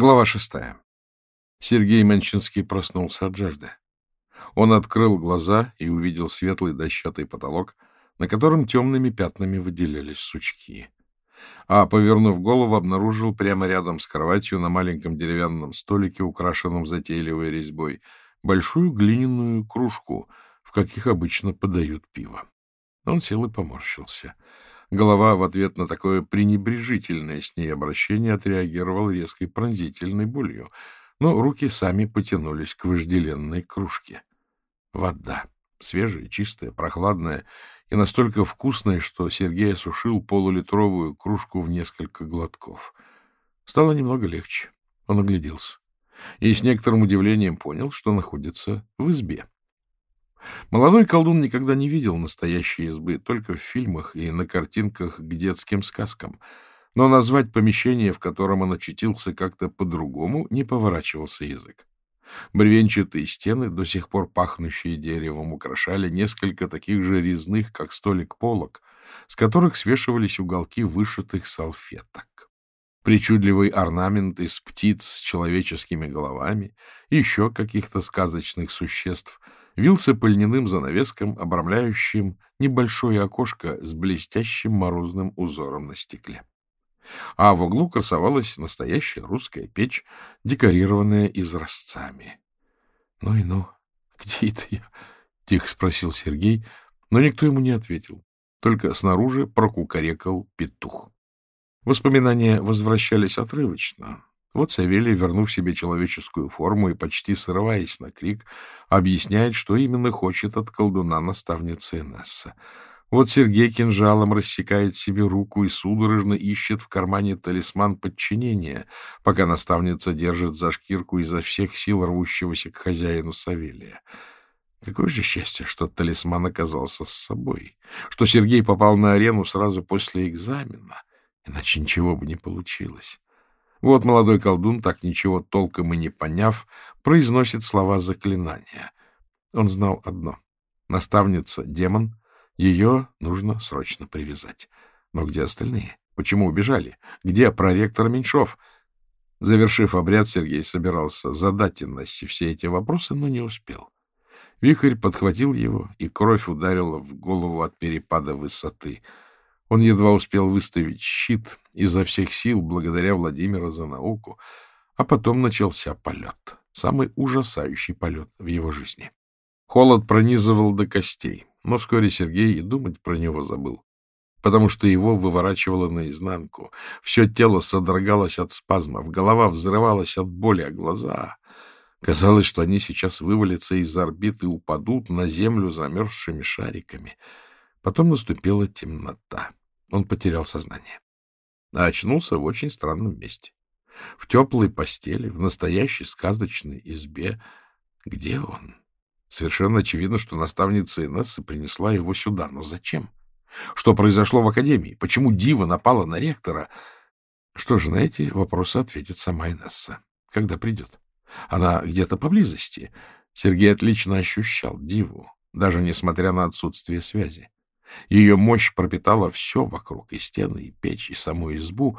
Глава шестая. Сергей Манчинский проснулся от жажды. Он открыл глаза и увидел светлый дощатый потолок, на котором темными пятнами выделялись сучки. А, повернув голову, обнаружил прямо рядом с кроватью на маленьком деревянном столике, украшенном затейливой резьбой, большую глиняную кружку, в каких обычно подают пиво. Он сел и поморщился. Голова в ответ на такое пренебрежительное с ней обращение отреагировал резкой пронзительной болью, но руки сами потянулись к вожделенной кружке. Вода. Свежая, чистая, прохладная и настолько вкусная, что Сергей осушил полулитровую кружку в несколько глотков. Стало немного легче. Он огляделся и с некоторым удивлением понял, что находится в избе. Молодой колдун никогда не видел настоящей избы, только в фильмах и на картинках к детским сказкам. Но назвать помещение, в котором он очутился как-то по-другому, не поворачивался язык. Бревенчатые стены, до сих пор пахнущие деревом, украшали несколько таких же резных, как столик полок, с которых свешивались уголки вышитых салфеток. Причудливый орнамент из птиц с человеческими головами и еще каких-то сказочных существ — вился пыльняным занавеском, обрамляющим небольшое окошко с блестящим морозным узором на стекле. А в углу красовалась настоящая русская печь, декорированная изразцами. — Ну и ну, где это я? — тихо спросил Сергей, но никто ему не ответил. Только снаружи прокукарекал петух. Воспоминания возвращались отрывочно, вот Савелий, вернув себе человеческую форму и почти срываясь на крик, объясняет, что именно хочет от колдуна наставницы Инесса. Вот Сергей кинжалом рассекает себе руку и судорожно ищет в кармане талисман подчинения, пока наставница держит за шкирку изо всех сил рвущегося к хозяину Савелия. Какое же счастье, что талисман оказался с собой, что Сергей попал на арену сразу после экзамена, иначе ничего бы не получилось. Вот молодой колдун, так ничего толком и не поняв, произносит слова заклинания. Он знал одно. Наставница — демон, ее нужно срочно привязать. Но где остальные? Почему убежали? Где проректор Меньшов? Завершив обряд, Сергей собирался задать Инессе все эти вопросы, но не успел. Вихрь подхватил его, и кровь ударила в голову от перепада высоты — он едва успел выставить щит изо всех сил, благодаря Владимиру за науку, а потом начался полет. Самый ужасающий полет в его жизни. Холод пронизывал до костей, но вскоре Сергей и думать про него забыл, потому что его выворачивало наизнанку. Все тело содрогалось от спазмов, голова взрывалась от боли, а глаза... Казалось, что они сейчас вывалятся из орбит и упадут на землю замерзшими шариками. Потом наступила темнота. Он потерял сознание. А очнулся в очень странном месте. В теплой постели, в настоящей сказочной избе. Где он? Совершенно очевидно, что наставница Инесса принесла его сюда. Но зачем? Что произошло в академии? Почему Дива напала на ректора? Что же, на эти вопросы ответит сама Инесса. Когда придет? Она где-то поблизости. Сергей отлично ощущал Диву, даже несмотря на отсутствие связи. Ее мощь пропитала все вокруг, и стены, и печь, и саму избу,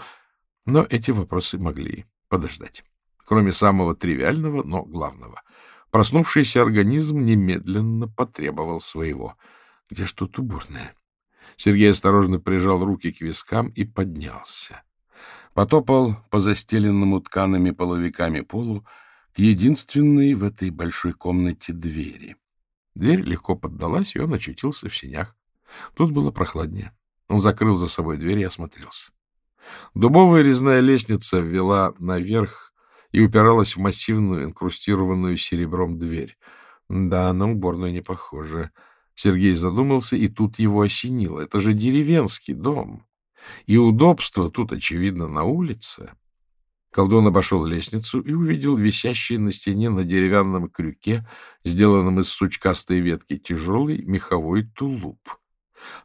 но эти вопросы могли подождать. Кроме самого тривиального, но главного. Проснувшийся организм немедленно потребовал своего. Где ж тут уборная? Сергей осторожно прижал руки к вискам и поднялся. Потопал по застеленному ткаными половиками полу к единственной в этой большой комнате двери. Дверь легко поддалась, и он очутился в сенях. Тут было прохладнее. Он закрыл за собой дверь и осмотрелся. Дубовая резная лестница ввела наверх и упиралась в массивную, инкрустированную серебром дверь. Да, на уборную не похоже. Сергей задумался, и тут его осенило. Это же деревенский дом. И удобство тут, очевидно, на улице. Колдун обошел лестницу и увидел висящий на стене на деревянном крюке, сделанном из сучкастой ветки, тяжелый меховой тулуп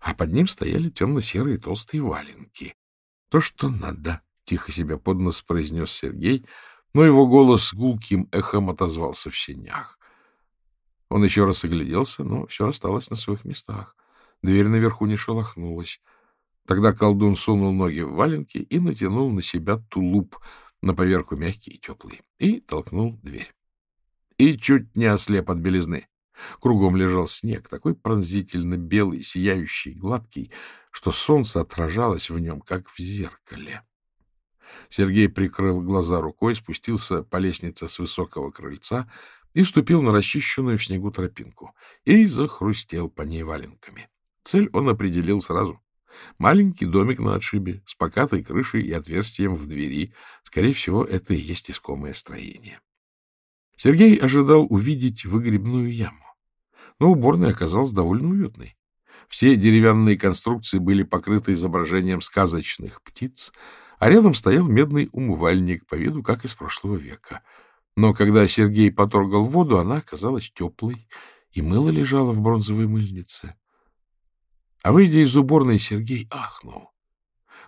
а под ним стояли темно-серые толстые валенки. — То, что надо, — тихо себя под нос произнес Сергей, но его голос гулким эхом отозвался в сенях. Он еще раз огляделся, но все осталось на своих местах. Дверь наверху не шелохнулась. Тогда колдун сунул ноги в валенки и натянул на себя тулуп, на поверку мягкий и теплый, и толкнул дверь. И чуть не ослеп от белизны. Кругом лежал снег, такой пронзительно белый, сияющий, гладкий, что солнце отражалось в нем, как в зеркале. Сергей прикрыл глаза рукой, спустился по лестнице с высокого крыльца и ступил на расчищенную в снегу тропинку и захрустел по ней валенками. Цель он определил сразу. Маленький домик на отшибе, с покатой крышей и отверстием в двери. Скорее всего, это и есть искомое строение. Сергей ожидал увидеть выгребную яму, но уборная оказалась довольно уютной. Все деревянные конструкции были покрыты изображением сказочных птиц, а рядом стоял медный умывальник по виду, как из прошлого века. Но когда Сергей потрогал воду, она оказалась теплой, и мыло лежало в бронзовой мыльнице. А выйдя из уборной, Сергей ахнул.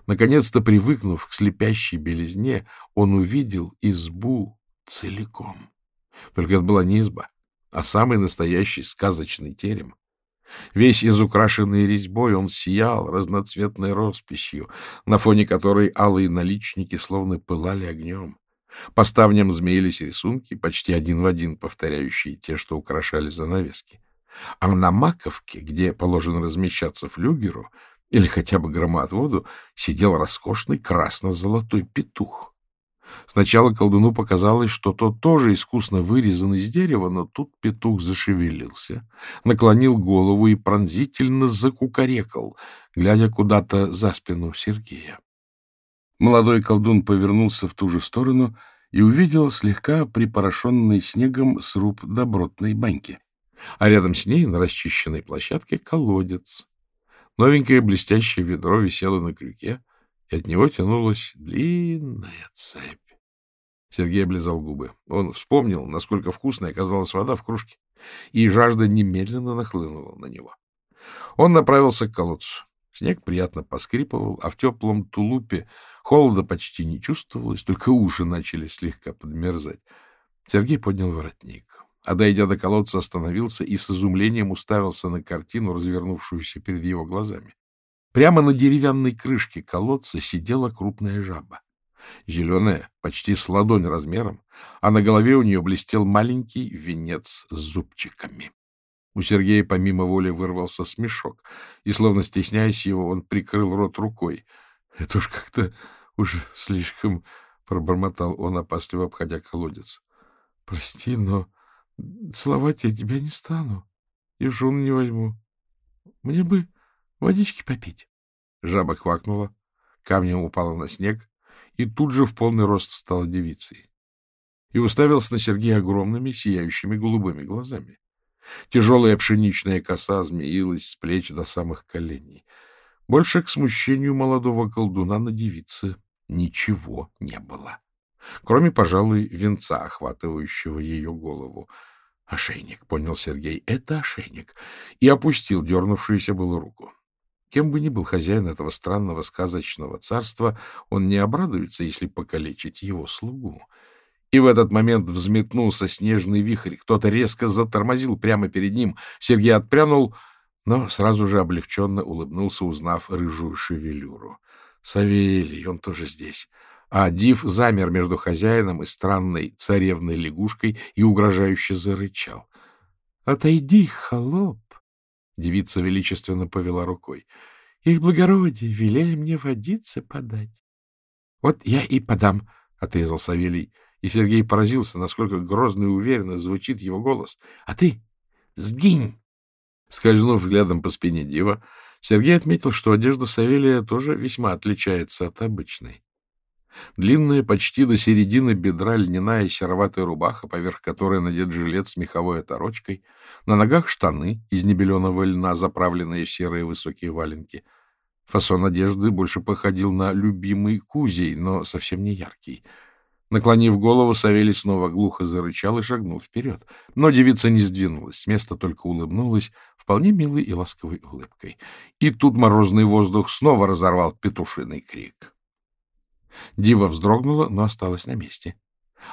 Наконец-то, привыкнув к слепящей белизне, он увидел избу целиком. Только это была не изба, а самый настоящий сказочный терем. Весь изукрашенный резьбой он сиял разноцветной росписью, на фоне которой алые наличники словно пылали огнем. По ставням змеились рисунки, почти один в один повторяющие те, что украшали занавески. А на маковке, где положено размещаться флюгеру или хотя бы громоотводу, сидел роскошный красно-золотой петух. Сначала колдуну показалось, что тот тоже искусно вырезан из дерева, но тут петух зашевелился, наклонил голову и пронзительно закукарекал, глядя куда-то за спину Сергея. Молодой колдун повернулся в ту же сторону и увидел слегка припорошенный снегом сруб добротной баньки, а рядом с ней на расчищенной площадке колодец. Новенькое блестящее ведро висело на крюке, и от него тянулась длинная цепь. Сергей облизал губы. Он вспомнил, насколько вкусной оказалась вода в кружке, и жажда немедленно нахлынула на него. Он направился к колодцу. Снег приятно поскрипывал, а в теплом тулупе холода почти не чувствовалось, только уши начали слегка подмерзать. Сергей поднял воротник, а, дойдя до колодца, остановился и с изумлением уставился на картину, развернувшуюся перед его глазами. Прямо на деревянной крышке колодца сидела крупная жаба. Зеленая, почти с ладонь размером, а на голове у нее блестел маленький венец с зубчиками. У Сергея помимо воли вырвался смешок, и, словно стесняясь его, он прикрыл рот рукой. — Это уж как-то уже слишком... — пробормотал он, опасливо обходя колодец. — Прости, но целовать я тебя не стану и в жену не возьму. Мне бы Водички попить. Жаба квакнула, камнем упала на снег и тут же в полный рост стала девицей. И уставился на Сергея огромными, сияющими голубыми глазами. Тяжелая пшеничная коса змеилась с плеч до самых коленей. Больше к смущению молодого колдуна на девице ничего не было. Кроме, пожалуй, венца, охватывающего ее голову. Ошейник, понял Сергей, это ошейник, и опустил дернувшуюся было руку. Кем бы ни был хозяин этого странного сказочного царства, он не обрадуется, если покалечить его слугу. И в этот момент взметнулся снежный вихрь. Кто-то резко затормозил прямо перед ним. Сергей отпрянул, но сразу же облегченно улыбнулся, узнав рыжую шевелюру. Савелий, он тоже здесь. А Див замер между хозяином и странной царевной лягушкой и угрожающе зарычал. — Отойди, холоп! Девица величественно повела рукой. — Их благородие велели мне водиться подать. — Вот я и подам, — отрезал Савелий, и Сергей поразился, насколько грозно и уверенно звучит его голос. — А ты сгинь! Скользнув взглядом по спине дива, Сергей отметил, что одежда Савелия тоже весьма отличается от обычной. Длинная, почти до середины бедра льняная сероватая рубаха, поверх которой надет жилет с меховой оторочкой, на ногах штаны из небеленого льна, заправленные в серые высокие валенки. Фасон одежды больше походил на любимый кузей, но совсем не яркий. Наклонив голову, Савелий снова глухо зарычал и шагнул вперед. Но девица не сдвинулась, с места только улыбнулась вполне милой и ласковой улыбкой. И тут морозный воздух снова разорвал петушиный крик. Дива вздрогнула, но осталась на месте.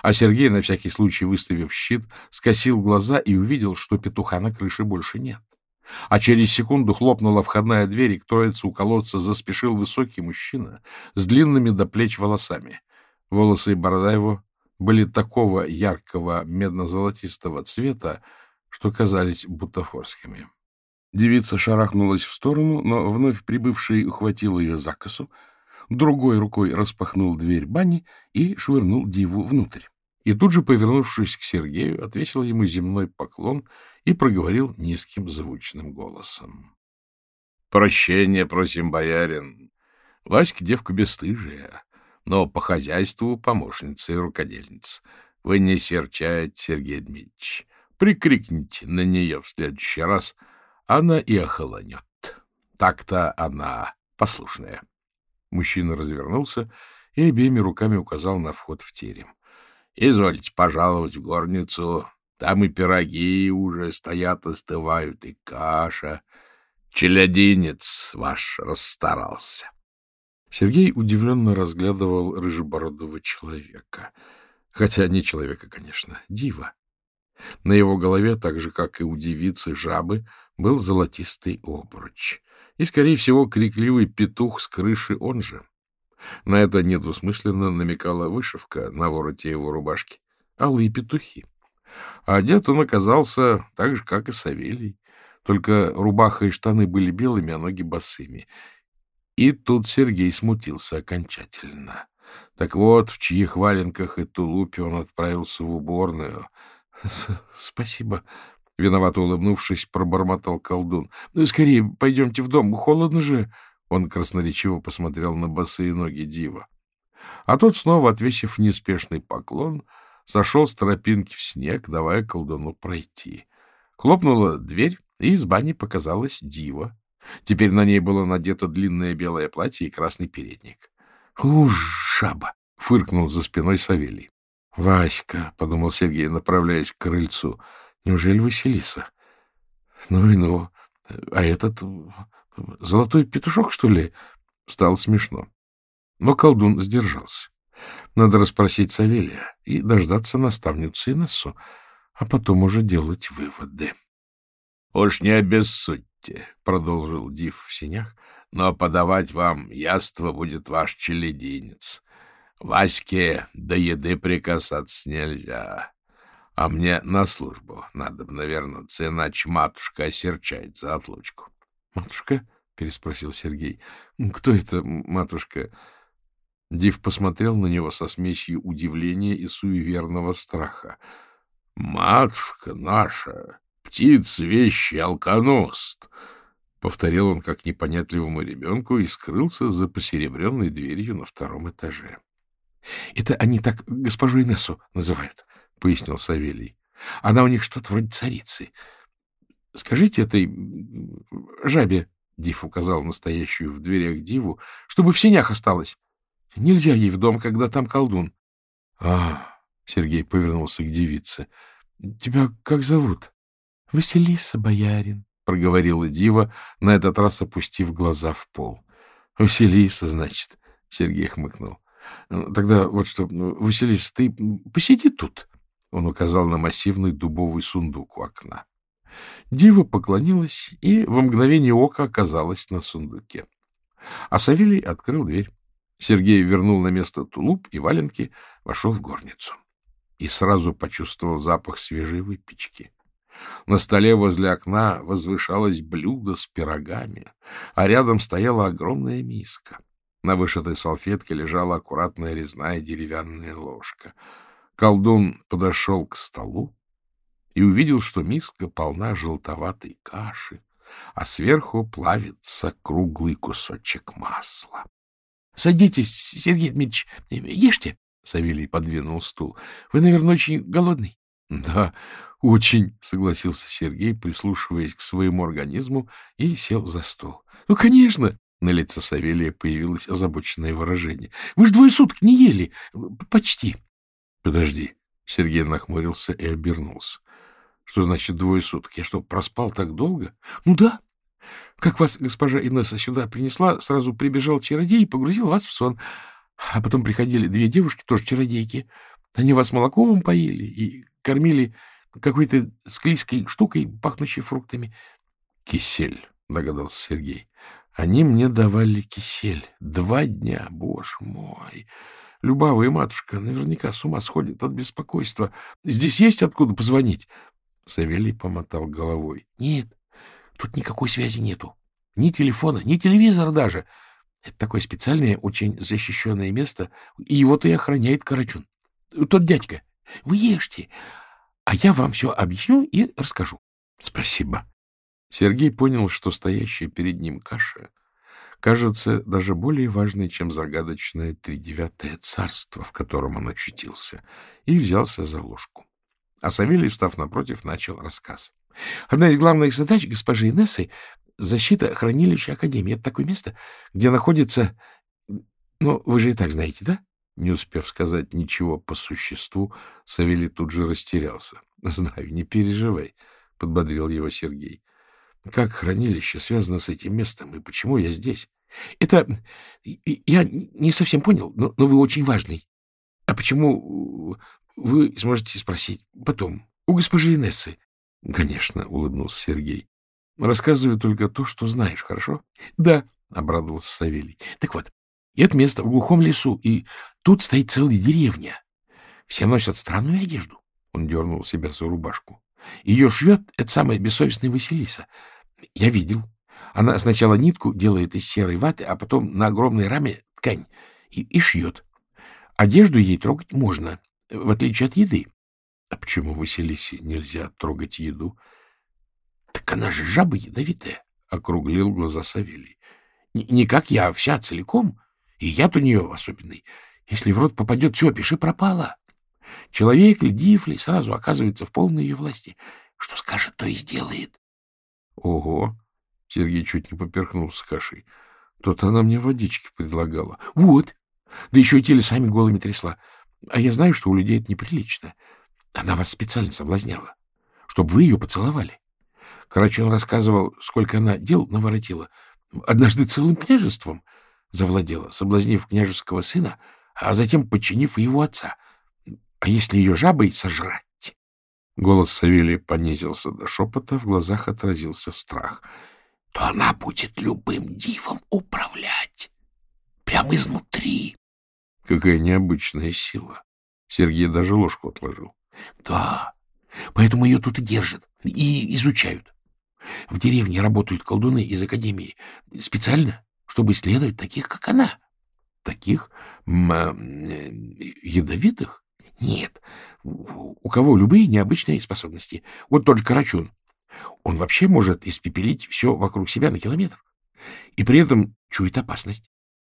А Сергей, на всякий случай выставив щит, скосил глаза и увидел, что петуха на крыше больше нет. А через секунду хлопнула входная дверь, и к троице у колодца заспешил высокий мужчина с длинными до плеч волосами. Волосы и борода его были такого яркого медно-золотистого цвета, что казались бутафорскими. Девица шарахнулась в сторону, но вновь прибывший ухватил ее за косу, другой рукой распахнул дверь бани и швырнул диву внутрь. И тут же, повернувшись к Сергею, отвесил ему земной поклон и проговорил низким звучным голосом. — Прощения просим, боярин. Васька девка бесстыжая, но по хозяйству помощница и рукодельница. Вы не серчайте, Сергей Дмитриевич. Прикрикните на нее в следующий раз, она и охолонет. Так-то она послушная. Мужчина развернулся и обеими руками указал на вход в терем. — Извольте пожаловать в горницу. Там и пироги уже стоят, остывают, и каша. Челядинец ваш расстарался. Сергей удивленно разглядывал рыжебородого человека. Хотя не человека, конечно, дива. На его голове, так же, как и у девицы жабы, был золотистый обруч. И, скорее всего, крикливый петух с крыши он же. На это недвусмысленно намекала вышивка на вороте его рубашки. Алые петухи. А одет он оказался так же, как и Савелий. Только рубаха и штаны были белыми, а ноги босыми. И тут Сергей смутился окончательно. Так вот, в чьих валенках и тулупе он отправился в уборную. — Спасибо. Виновато улыбнувшись, пробормотал колдун. — Ну, скорее, пойдемте в дом. Холодно же. Он красноречиво посмотрел на босые ноги Дива. А тот, снова отвесив неспешный поклон, сошел с тропинки в снег, давая колдуну пройти. Хлопнула дверь, и из бани показалась Дива. Теперь на ней было надето длинное белое платье и красный передник. — Уж, жаба! — фыркнул за спиной Савелий. — Васька, — подумал Сергей, направляясь к крыльцу, — неужели Василиса? Ну и ну. А этот золотой петушок, что ли? Стало смешно. Но колдун сдержался. Надо расспросить Савелия и дождаться наставницу Инессу, а потом уже делать выводы. — Уж не обессудьте, — продолжил Див в синях, — но подавать вам яство будет ваш челединец. Ваське до еды прикасаться нельзя. А мне на службу надо бы, наверное, иначе матушка осерчает за отлучку. — Матушка? — переспросил Сергей. — Кто это матушка? Див посмотрел на него со смесью удивления и суеверного страха. — Матушка наша, птица вещи, алконост! — повторил он как непонятливому ребенку и скрылся за посеребренной дверью на втором этаже. — Это они так госпожу Инессу называют, — пояснил Савелий. — Она у них что-то вроде царицы. Скажите этой жабе, — Див указал настоящую в дверях Диву, — чтобы в сенях осталось. Нельзя ей в дом, когда там колдун. — А, — Сергей повернулся к девице, — тебя как зовут? — Василиса, боярин, — проговорила Дива, на этот раз опустив глаза в пол. — Василиса, значит, — Сергей хмыкнул. Ну, — Тогда вот что, ну, Василис, ты посиди тут. Он указал на массивный дубовый сундук у окна. Дива поклонилась и в мгновение ока оказалась на сундуке. А Савелий открыл дверь. Сергей вернул на место тулуп и валенки, вошел в горницу. И сразу почувствовал запах свежей выпечки. На столе возле окна возвышалось блюдо с пирогами, а рядом стояла огромная миска. На вышитой салфетке лежала аккуратная резная деревянная ложка. Колдун подошел к столу и увидел, что миска полна желтоватой каши, а сверху плавится круглый кусочек масла. — Садитесь, Сергей Дмитриевич, ешьте, — Савелий подвинул стул. — Вы, наверное, очень голодный? — Да, очень, — согласился Сергей, прислушиваясь к своему организму, и сел за стол. — Ну, конечно, на лице Савелия появилось озабоченное выражение. — Вы же двое суток не ели. Почти. — Подожди. Сергей нахмурился и обернулся. — Что значит двое суток? Я что, проспал так долго? — Ну да. Как вас госпожа Инесса сюда принесла, сразу прибежал чародей и погрузил вас в сон. А потом приходили две девушки, тоже чародейки. Они вас молоком поили и кормили какой-то склизкой штукой, пахнущей фруктами. — Кисель, — догадался Сергей. Они мне давали кисель. Два дня, боже мой! Любавая матушка наверняка с ума сходит от беспокойства. Здесь есть откуда позвонить? Савелий помотал головой. — Нет, тут никакой связи нету. Ни телефона, ни телевизора даже. Это такое специальное, очень защищенное место, и его-то и охраняет Карачун. Тот дядька. Вы ешьте, а я вам все объясню и расскажу. — Спасибо. Сергей понял, что стоящая перед ним каша кажется даже более важной, чем загадочное тридевятое царство, в котором он очутился, и взялся за ложку. А Савелий, встав напротив, начал рассказ. Одна из главных задач госпожи Инессы — защита хранилища Академии. Это такое место, где находится... Ну, вы же и так знаете, да? Не успев сказать ничего по существу, Савелий тут же растерялся. — Знаю, не переживай, — подбодрил его Сергей. — Как хранилище связано с этим местом и почему я здесь? — Это... Я не совсем понял, но, но вы очень важный. А почему вы сможете спросить потом, у госпожи Инессы? — Конечно, — улыбнулся Сергей. — Рассказывай только то, что знаешь, хорошо? — Да, — обрадовался Савелий. — Так вот, это место в глухом лесу, и тут стоит целая деревня. Все носят странную одежду. Он дернул себя за рубашку. Ее шьет эта самая бессовестная Василиса. Я видел. Она сначала нитку делает из серой ваты, а потом на огромной раме ткань и, и шьет. Одежду ей трогать можно, в отличие от еды. А почему Василисе нельзя трогать еду? Так она же жаба ядовитая, — округлил глаза Савелий. Не как я, а вся целиком. И яд у нее особенный. Если в рот попадет, все, пиши пропало. Человек ли, див ли, сразу оказывается в полной ее власти. Что скажет, то и сделает. Ого! Сергей чуть не поперхнулся кашей. То-то она мне водички предлагала. Вот! Да еще и телесами голыми трясла. А я знаю, что у людей это неприлично. Она вас специально соблазняла, чтобы вы ее поцеловали. Карачун рассказывал, сколько она дел наворотила. Однажды целым княжеством завладела, соблазнив княжеского сына, а затем подчинив его отца. А если ее жабой сожрать? Голос Савелия понизился до шепота, в глазах отразился страх. То она будет любым дивом управлять. Прямо изнутри. Какая необычная сила. Сергей даже ложку отложил. Да, поэтому ее тут и держат, и изучают. В деревне работают колдуны из академии специально, чтобы исследовать таких, как она. Таких м э, ядовитых? Нет. У кого любые необычные способности. Вот тот же Карачун. Он вообще может испепелить все вокруг себя на километр. И при этом чует опасность.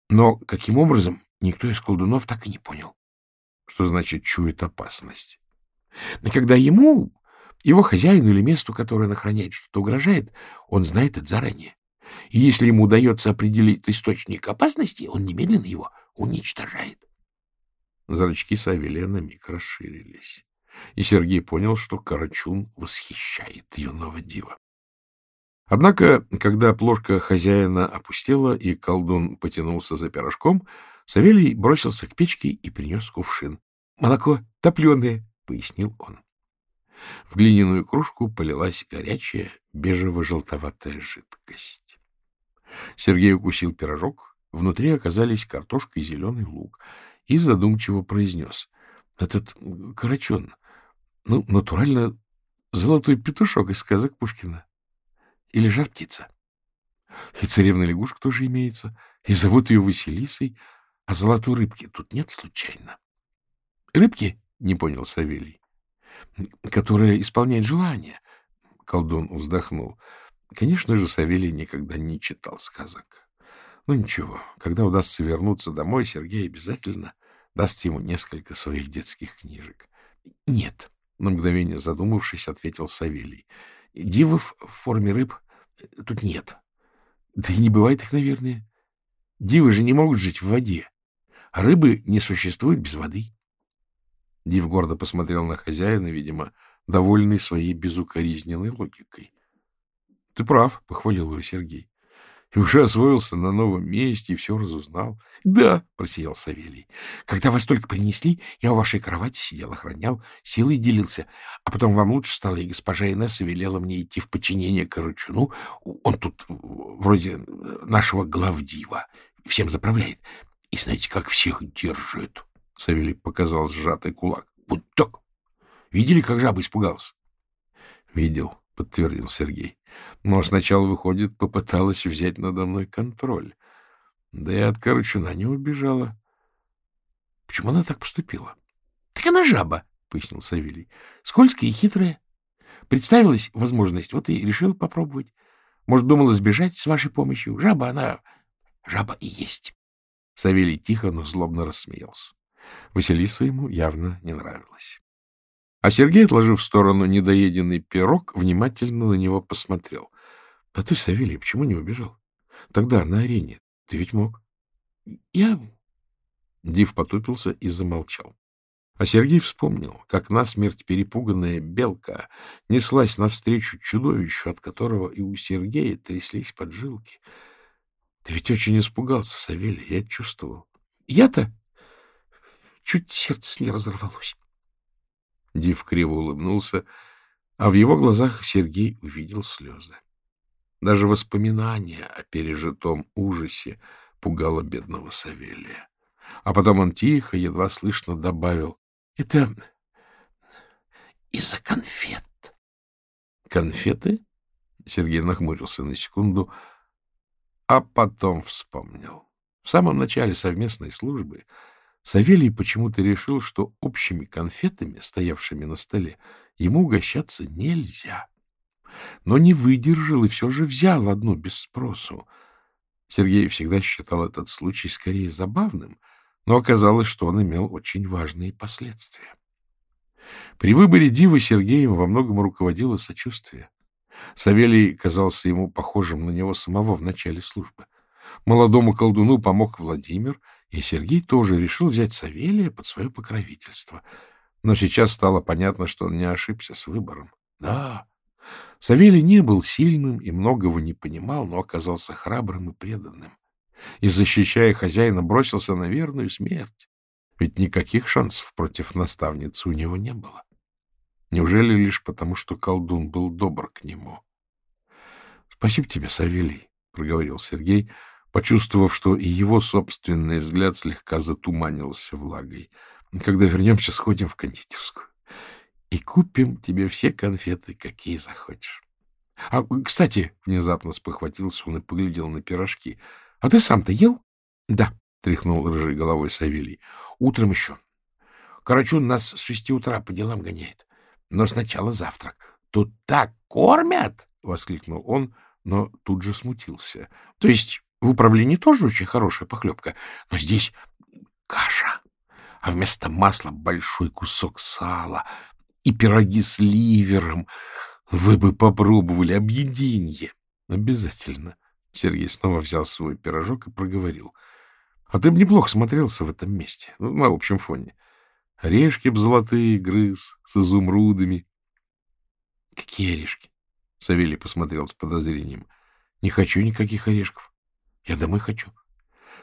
Но каким образом, никто из колдунов так и не понял. Что значит чует опасность? Но когда ему, его хозяину или месту, которое он охраняет, что-то угрожает, он знает это заранее. И если ему удается определить источник опасности, он немедленно его уничтожает. Зрачки Савелия на миг расширились, и Сергей понял, что Карачун восхищает юного дива. Однако, когда плошка хозяина опустела и колдун потянулся за пирожком, Савелий бросился к печке и принес кувшин. — Молоко топленое, — пояснил он. В глиняную кружку полилась горячая бежево-желтоватая жидкость. Сергей укусил пирожок, внутри оказались картошка и зеленый лук, и задумчиво произнес. — Этот карачон, ну, натурально золотой петушок из сказок Пушкина. Или жар-птица. И царевна лягушка тоже имеется, и зовут ее Василисой, а золотой рыбки тут нет случайно. — Рыбки? — не понял Савелий. — Которая исполняет желания. Колдун вздохнул. Конечно же, Савелий никогда не читал сказок. Ну ничего, когда удастся вернуться домой, Сергей обязательно даст ему несколько своих детских книжек. — Нет, — на мгновение задумавшись, ответил Савелий. — Дивов в форме рыб тут нет. Да и не бывает их, наверное. Дивы же не могут жить в воде, а рыбы не существуют без воды. Див гордо посмотрел на хозяина, видимо, довольный своей безукоризненной логикой. — Ты прав, — похвалил его Сергей. — И уже освоился на новом месте и все разузнал. — Да, — просиял Савелий. — Когда вас только принесли, я у вашей кровати сидел, охранял, силой делился. А потом вам лучше стало, и госпожа Инесса велела мне идти в подчинение Корочуну. Он тут вроде нашего главдива, всем заправляет. И знаете, как всех держит. — Савелий показал сжатый кулак. — Вот так! Видели, как жаба испугался? — Видел, — подтвердил Сергей. Но сначала, выходит, попыталась взять надо мной контроль. Да и от Корочуна не убежала. Почему она так поступила? — Так она жаба, — пояснил Савелий. — Скользкая и хитрая. Представилась возможность, вот и решил попробовать. Может, думала сбежать с вашей помощью. Жаба она... Жаба и есть. Савелий тихо, но злобно рассмеялся. Василиса ему явно не нравилась. А Сергей, отложив в сторону недоеденный пирог, внимательно на него посмотрел. — А ты, Савелий, почему не убежал? Тогда на арене ты ведь мог. — Я... Див потупился и замолчал. А Сергей вспомнил, как насмерть перепуганная белка неслась навстречу чудовищу, от которого и у Сергея тряслись поджилки. Ты ведь очень испугался, Савелий, я чувствовал. Я-то чуть сердце не разорвалось. Див криво улыбнулся, а в его глазах Сергей увидел слезы. Даже воспоминание о пережитом ужасе пугало бедного Савелия. А потом он тихо, едва слышно добавил. — Это из-за конфет. — Конфеты? — Сергей нахмурился на секунду, а потом вспомнил. В самом начале совместной службы Савелий почему-то решил, что общими конфетами, стоявшими на столе, ему угощаться нельзя. Но не выдержал и все же взял одну без спросу. Сергей всегда считал этот случай скорее забавным — но оказалось, что он имел очень важные последствия. При выборе Дивы Сергеем во многом руководило сочувствие. Савелий казался ему похожим на него самого в начале службы. Молодому колдуну помог Владимир, и Сергей тоже решил взять Савелия под свое покровительство. Но сейчас стало понятно, что он не ошибся с выбором. Да, Савелий не был сильным и многого не понимал, но оказался храбрым и преданным и, защищая хозяина, бросился на верную смерть. Ведь никаких шансов против наставницы у него не было. Неужели лишь потому, что колдун был добр к нему? — Спасибо тебе, Савелий, — проговорил Сергей, почувствовав, что и его собственный взгляд слегка затуманился влагой. — Когда вернемся, сходим в кондитерскую и купим тебе все конфеты, какие захочешь. — А, кстати, — внезапно спохватился он и поглядел на пирожки — а ты сам-то ел? — Да, — тряхнул рыжей головой Савелий. — Утром еще. Карачун нас с шести утра по делам гоняет. Но сначала завтрак. — Тут так кормят! — воскликнул он, но тут же смутился. — То есть в управлении тоже очень хорошая похлебка, но здесь каша, а вместо масла большой кусок сала и пироги с ливером. Вы бы попробовали объединье. — Обязательно, Сергей снова взял свой пирожок и проговорил. — А ты бы неплохо смотрелся в этом месте, ну, на общем фоне. Орешки б золотые грыз с изумрудами. — Какие орешки? — Савелий посмотрел с подозрением. — Не хочу никаких орешков. Я домой хочу.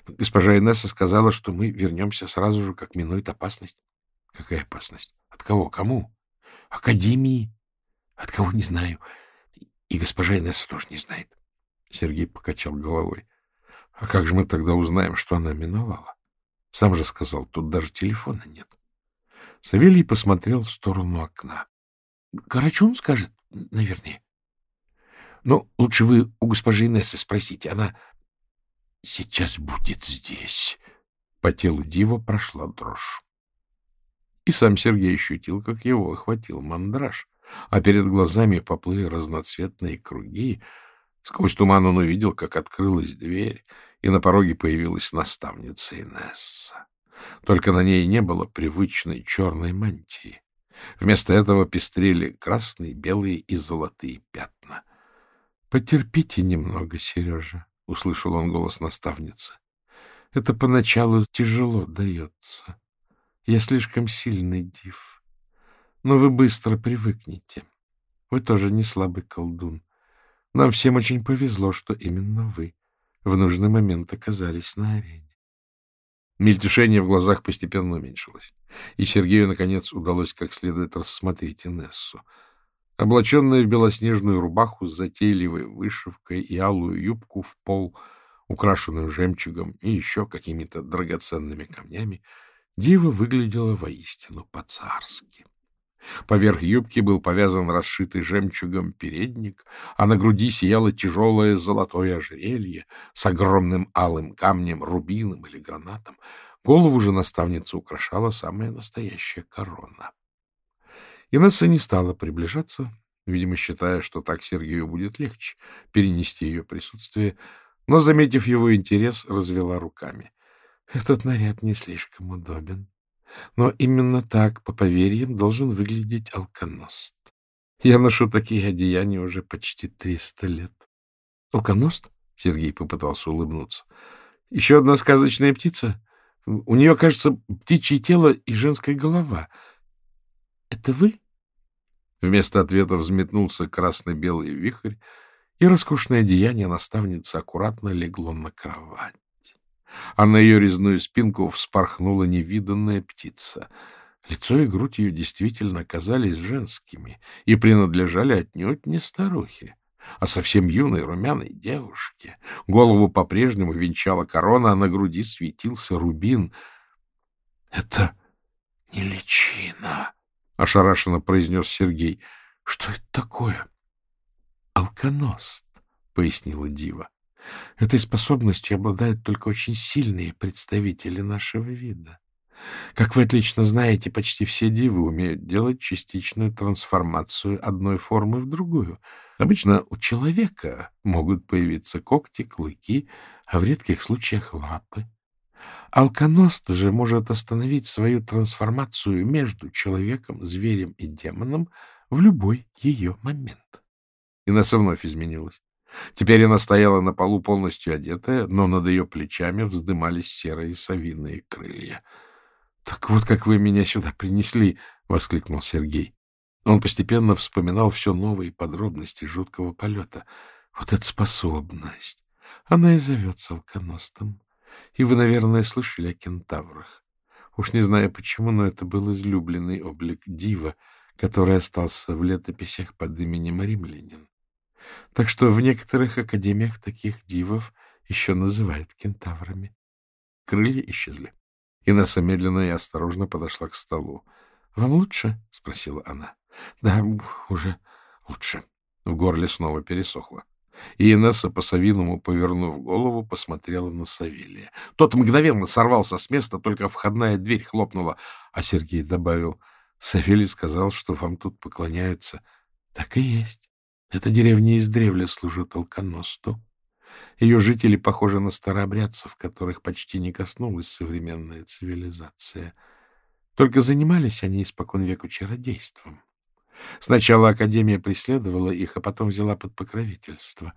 Госпожа Инесса сказала, что мы вернемся сразу же, как минует опасность. — Какая опасность? От кого? Кому? — Академии. От кого не знаю. И госпожа Инесса тоже не знает. Сергей покачал головой. — А как же мы тогда узнаем, что она миновала? Сам же сказал, тут даже телефона нет. Савелий посмотрел в сторону окна. — Карачун скажет, наверное. — Ну, лучше вы у госпожи Инессы спросите. Она сейчас будет здесь. По телу Дива прошла дрожь. И сам Сергей ощутил, как его охватил мандраж, а перед глазами поплыли разноцветные круги, Сквозь туман он увидел, как открылась дверь, и на пороге появилась наставница Инесса. Только на ней не было привычной черной мантии. Вместо этого пестрели красные, белые и золотые пятна. — Потерпите немного, Сережа, — услышал он голос наставницы. — Это поначалу тяжело дается. Я слишком сильный див. Но вы быстро привыкнете. Вы тоже не слабый колдун. Нам всем очень повезло, что именно вы в нужный момент оказались на арене. Мельтешение в глазах постепенно уменьшилось, и Сергею, наконец, удалось как следует рассмотреть Инессу. Облаченная в белоснежную рубаху с затейливой вышивкой и алую юбку в пол, украшенную жемчугом и еще какими-то драгоценными камнями, Дива выглядела воистину по-царски. Поверх юбки был повязан расшитый жемчугом передник, а на груди сияло тяжелое золотое ожерелье с огромным алым камнем, рубином или гранатом. Голову же наставница украшала самая настоящая корона. Инесса не стала приближаться, видимо, считая, что так Сергею будет легче перенести ее присутствие, но, заметив его интерес, развела руками. — Этот наряд не слишком удобен. Но именно так, по поверьям, должен выглядеть алконост. Я ношу такие одеяния уже почти триста лет. — Алконост? — Сергей попытался улыбнуться. — Еще одна сказочная птица? У нее, кажется, птичье тело и женская голова. — Это вы? Вместо ответа взметнулся красно-белый вихрь, и роскошное одеяние наставницы аккуратно легло на кровать а на ее резную спинку вспорхнула невиданная птица. Лицо и грудь ее действительно оказались женскими и принадлежали отнюдь не старухе, а совсем юной румяной девушке. Голову по-прежнему венчала корона, а на груди светился рубин. — Это не личина, — ошарашенно произнес Сергей. — Что это такое? — Алконост, — пояснила дива. Этой способностью обладают только очень сильные представители нашего вида. Как вы отлично знаете, почти все дивы умеют делать частичную трансформацию одной формы в другую. Обычно у человека могут появиться когти, клыки, а в редких случаях лапы. Алконост же может остановить свою трансформацию между человеком, зверем и демоном в любой ее момент. Инесса вновь изменилась. Теперь она стояла на полу полностью одетая, но над ее плечами вздымались серые совиные крылья. — Так вот как вы меня сюда принесли! — воскликнул Сергей. Он постепенно вспоминал все новые подробности жуткого полета. Вот эта способность! Она и зовется алконостом. И вы, наверное, слышали о кентаврах. Уж не знаю почему, но это был излюбленный облик дива, который остался в летописях под именем Римлянин. Так что в некоторых академиях таких дивов еще называют кентаврами. Крылья исчезли. Инесса медленно и осторожно подошла к столу. — Вам лучше? — спросила она. — Да, уже лучше. В горле снова пересохло. И Инесса, по-совиному повернув голову, посмотрела на Савелия. Тот мгновенно сорвался с места, только входная дверь хлопнула, а Сергей добавил. — Савелий сказал, что вам тут поклоняются. — Так и есть. Эта деревня издревле служит алконосту. Ее жители похожи на старообрядцев, которых почти не коснулась современная цивилизация. Только занимались они испокон веку чародейством. Сначала Академия преследовала их, а потом взяла под покровительство.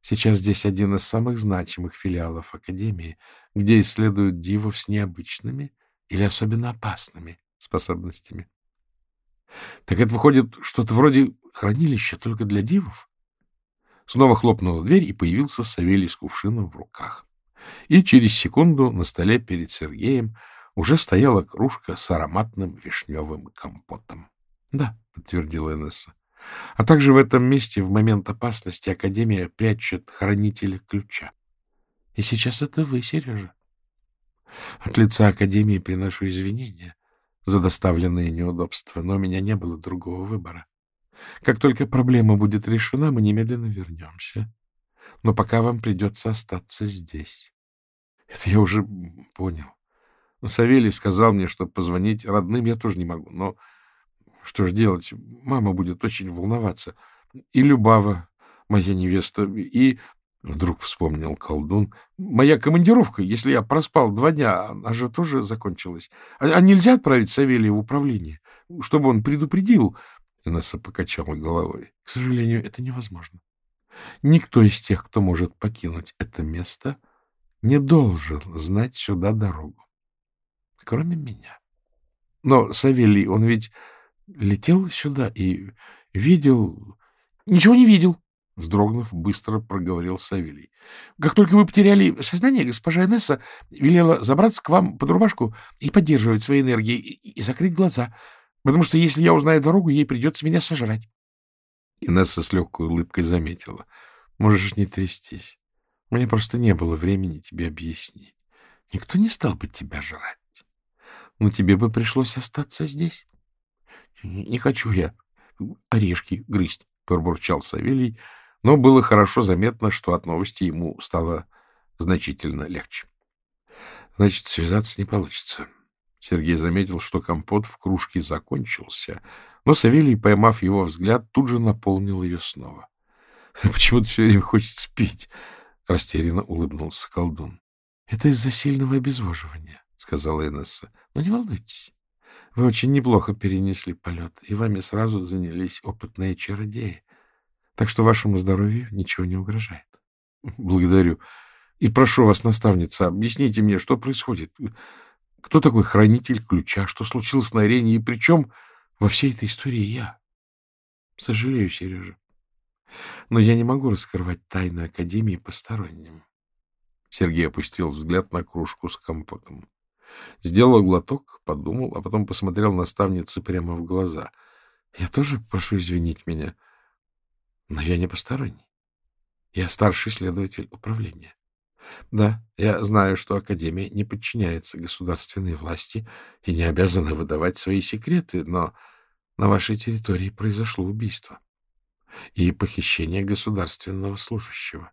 Сейчас здесь один из самых значимых филиалов Академии, где исследуют дивов с необычными или особенно опасными способностями. Так это выходит что-то вроде хранилища только для дивов? Снова хлопнула дверь, и появился Савелий с кувшином в руках. И через секунду на столе перед Сергеем уже стояла кружка с ароматным вишневым компотом. — Да, — подтвердила Инесса. — А также в этом месте в момент опасности Академия прячет хранителя ключа. И сейчас это вы, Сережа. От лица Академии приношу извинения за доставленные неудобства, но у меня не было другого выбора. Как только проблема будет решена, мы немедленно вернемся. Но пока вам придется остаться здесь. Это я уже понял. Савелий сказал мне, что позвонить родным я тоже не могу. Но что же делать? Мама будет очень волноваться. И Любава, моя невеста, и... Вдруг вспомнил колдун. Моя командировка, если я проспал два дня, она же тоже закончилась. А, а нельзя отправить Савелия в управление, чтобы он предупредил? Инесса покачала головой. К сожалению, это невозможно. Никто из тех, кто может покинуть это место, не должен знать сюда дорогу. Кроме меня. Но Савелий, он ведь летел сюда и видел... Ничего не видел, Вздрогнув, быстро проговорил Савелий. — Как только вы потеряли сознание, госпожа Инесса велела забраться к вам под рубашку и поддерживать свои энергии и, закрыть глаза, потому что если я узнаю дорогу, ей придется меня сожрать. Инесса с легкой улыбкой заметила. — Можешь не трястись. Мне просто не было времени тебе объяснить. Никто не стал бы тебя жрать. Но тебе бы пришлось остаться здесь. — Не хочу я орешки грызть, — пробурчал Савелий, но было хорошо заметно, что от новости ему стало значительно легче. — Значит, связаться не получится. Сергей заметил, что компот в кружке закончился, но Савелий, поймав его взгляд, тут же наполнил ее снова. — Почему-то все время хочется пить, — растерянно улыбнулся колдун. — Это из-за сильного обезвоживания, — сказала Инесса. — Но не волнуйтесь. Вы очень неплохо перенесли полет, и вами сразу занялись опытные чародеи. Так что вашему здоровью ничего не угрожает. — Благодарю. И прошу вас, наставница, объясните мне, что происходит. Кто такой хранитель ключа? Что случилось на арене? И причем во всей этой истории я? Сожалею, Сережа. Но я не могу раскрывать тайны Академии посторонним. Сергей опустил взгляд на кружку с компотом. Сделал глоток, подумал, а потом посмотрел наставнице прямо в глаза. — Я тоже прошу извинить меня, но я не посторонний. Я старший следователь управления. Да, я знаю, что Академия не подчиняется государственной власти и не обязана выдавать свои секреты, но на вашей территории произошло убийство и похищение государственного служащего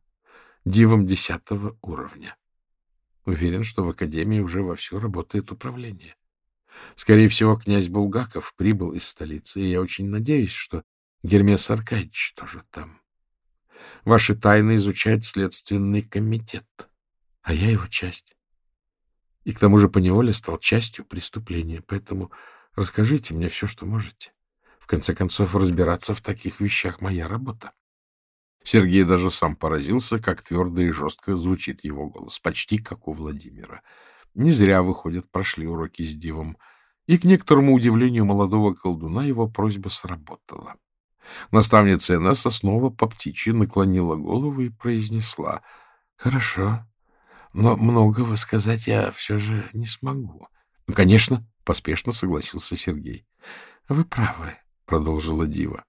дивом десятого уровня. Уверен, что в Академии уже вовсю работает управление. Скорее всего, князь Булгаков прибыл из столицы, и я очень надеюсь, что Гермес Аркадьевич тоже там. Ваши тайны изучает Следственный комитет, а я его часть. И к тому же поневоле стал частью преступления, поэтому расскажите мне все, что можете. В конце концов, разбираться в таких вещах — моя работа. Сергей даже сам поразился, как твердо и жестко звучит его голос, почти как у Владимира. Не зря, выходят, прошли уроки с Дивом, и, к некоторому удивлению молодого колдуна, его просьба сработала. Наставница Энесса снова по птичьи наклонила голову и произнесла. — Хорошо, но многого сказать я все же не смогу. — конечно, — поспешно согласился Сергей. — Вы правы, — продолжила Дива. —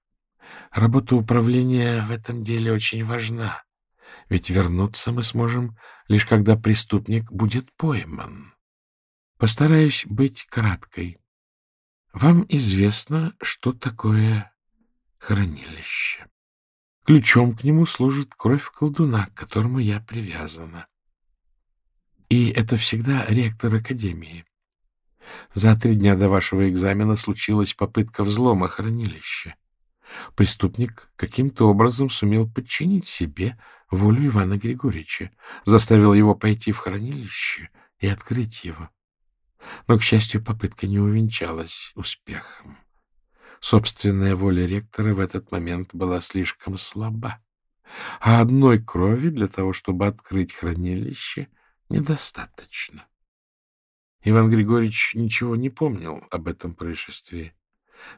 Работа управления в этом деле очень важна. Ведь вернуться мы сможем, лишь когда преступник будет пойман. Постараюсь быть краткой. Вам известно, что такое хранилище. Ключом к нему служит кровь колдуна, к которому я привязана. И это всегда ректор Академии. За три дня до вашего экзамена случилась попытка взлома хранилища. Преступник каким-то образом сумел подчинить себе волю Ивана Григорьевича, заставил его пойти в хранилище и открыть его. Но, к счастью, попытка не увенчалась успехом. Собственная воля ректора в этот момент была слишком слаба, а одной крови для того, чтобы открыть хранилище, недостаточно. Иван Григорьевич ничего не помнил об этом происшествии.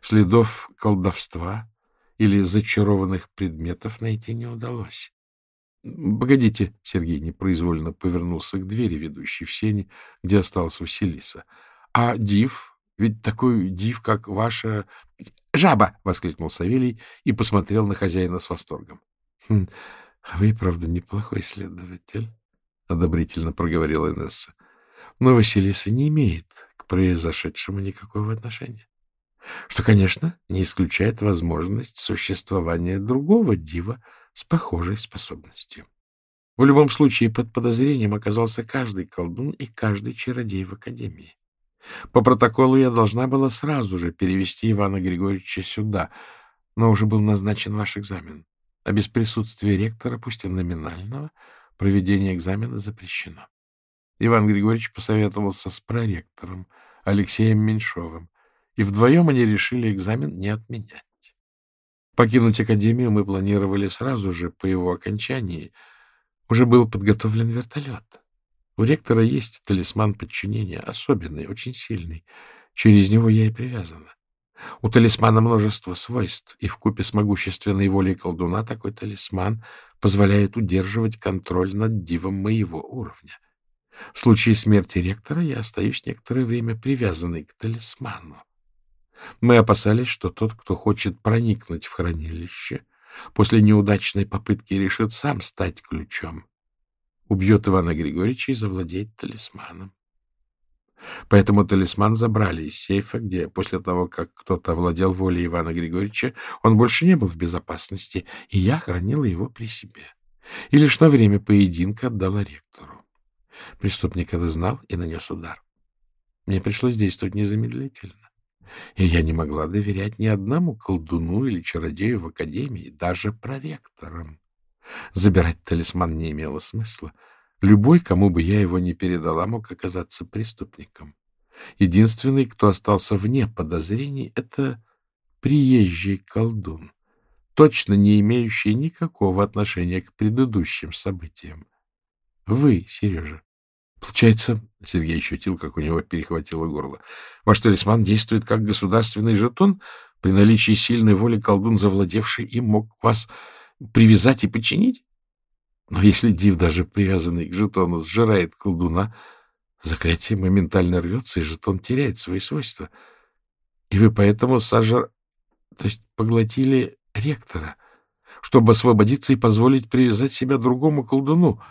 Следов колдовства или зачарованных предметов найти не удалось. — Погодите, — Сергей непроизвольно повернулся к двери, ведущей в сени, где осталась Василиса. — А Див ведь такой див, как ваша... — Жаба! — воскликнул Савелий и посмотрел на хозяина с восторгом. «Хм, — А вы, правда, неплохой следователь, — одобрительно проговорила Инесса. — Но Василиса не имеет к произошедшему никакого отношения. Что, конечно, не исключает возможность существования другого дива с похожей способностью. В любом случае, под подозрением оказался каждый колдун и каждый чародей в Академии. По протоколу я должна была сразу же перевести Ивана Григорьевича сюда, но уже был назначен ваш экзамен. А без присутствия ректора, пусть и номинального, проведение экзамена запрещено. Иван Григорьевич посоветовался с проректором Алексеем Меньшовым, и вдвоем они решили экзамен не отменять. Покинуть академию мы планировали сразу же по его окончании. Уже был подготовлен вертолет. У ректора есть талисман подчинения, особенный, очень сильный. Через него я и привязана. У талисмана множество свойств, и вкупе с могущественной волей колдуна такой талисман позволяет удерживать контроль над дивом моего уровня. В случае смерти ректора я остаюсь некоторое время привязанной к талисману. Мы опасались, что тот, кто хочет проникнуть в хранилище, после неудачной попытки решит сам стать ключом убьет Ивана Григорьевича и завладеет талисманом. Поэтому талисман забрали из сейфа, где после того, как кто-то овладел волей Ивана Григорьевича, он больше не был в безопасности, и я хранила его при себе. И лишь на время поединка отдала ректору. Преступник это знал и нанес удар. Мне пришлось действовать незамедлительно. И я не могла доверять ни одному колдуну или чародею в академии, даже проректорам. Забирать талисман не имело смысла. Любой, кому бы я его не передала, мог оказаться преступником. Единственный, кто остался вне подозрений, — это приезжий колдун, точно не имеющий никакого отношения к предыдущим событиям. Вы, Сережа. Получается, Сергей ощутил, как у него перехватило горло. Ваш талисман действует как государственный жетон? При наличии сильной воли колдун, завладевший им, мог вас привязать и подчинить? Но если див, даже привязанный к жетону, сжирает колдуна, заклятие моментально рвется, и жетон теряет свои свойства. И вы поэтому сожр... то есть поглотили ректора, чтобы освободиться и позволить привязать себя другому колдуну.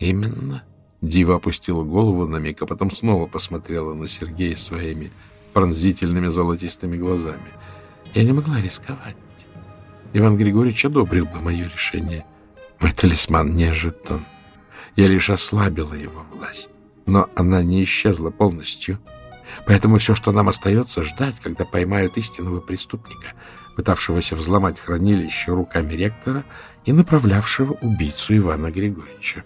Именно. Дива опустила голову на миг, а потом снова посмотрела на Сергея своими пронзительными золотистыми глазами. Я не могла рисковать. Иван Григорьевич одобрил бы мое решение. Мой талисман не жетон. Я лишь ослабила его власть. Но она не исчезла полностью. Поэтому все, что нам остается, ждать, когда поймают истинного преступника, пытавшегося взломать хранилище руками ректора и направлявшего убийцу Ивана Григорьевича.